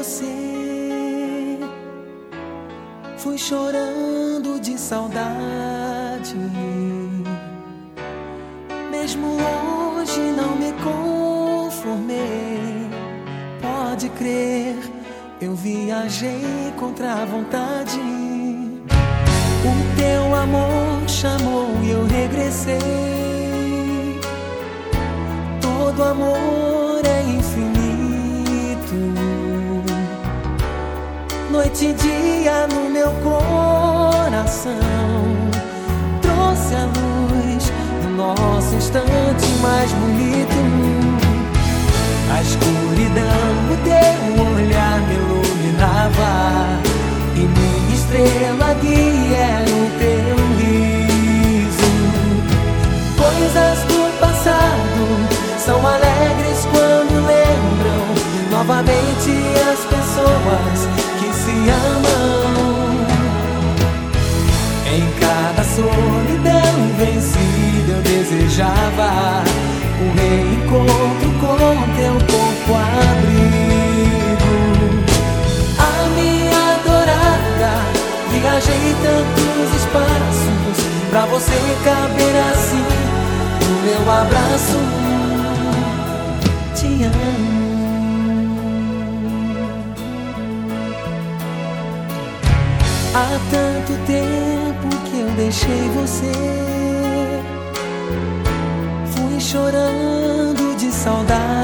você. Fui chorando de saudade. Mesmo hoje não me conformei. Pode crer, eu viajei contra a vontade. O teu amor chamou e eu regressei. Todo amor Noite e dia no meu coração. Trouxe a luz do nosso instante mais bonito. A escuridão, o teu solidão vencida eu desejava um reencontro com teu corpo abrigo. A minha adorada, viajei tantos espaços pra você caber assim no meu abraço. Há tanto tempo que eu deixei você. Fui chorando de saudade.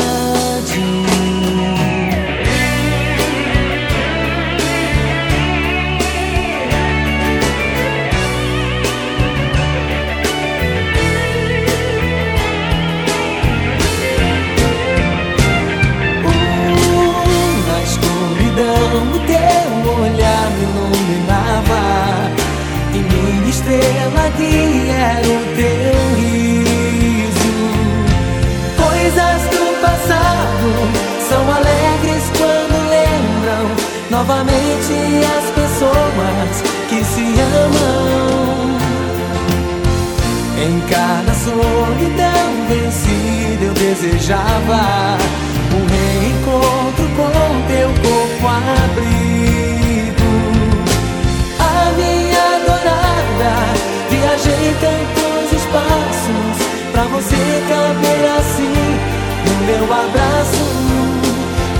Estrela guia era o teu riso. Coisas do passado são alegres quando lembram novamente as pessoas que se amam. Em cada solidão vencida eu desejava passos Pra você caber assim No meu abraço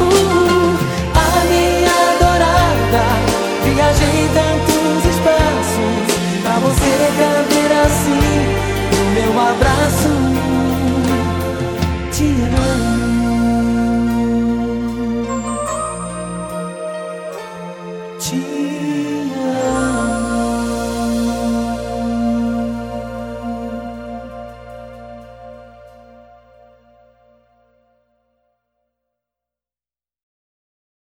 uh -uh. A minha adorada Viajei tantos espaços Pra você caber assim No meu abraço Te amo Te amo